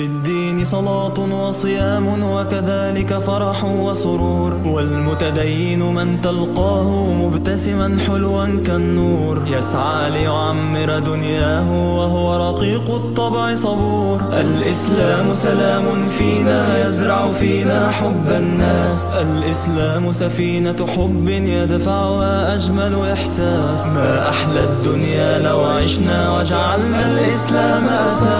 في الدين صلاة وصيام وكذلك فرح وسرور. والمتدين من تلقاه مبتسما حلوا كالنور. يسعى ليعمر دنياه وهو رقيق الطبع صبور. الإسلام سلام فينا يزرع فينا حب الناس. الإسلام سفينة حب يدفعها أجمل إحساس. ما أحلى الدنيا لو عشنا وجعلنا الإسلام أساس.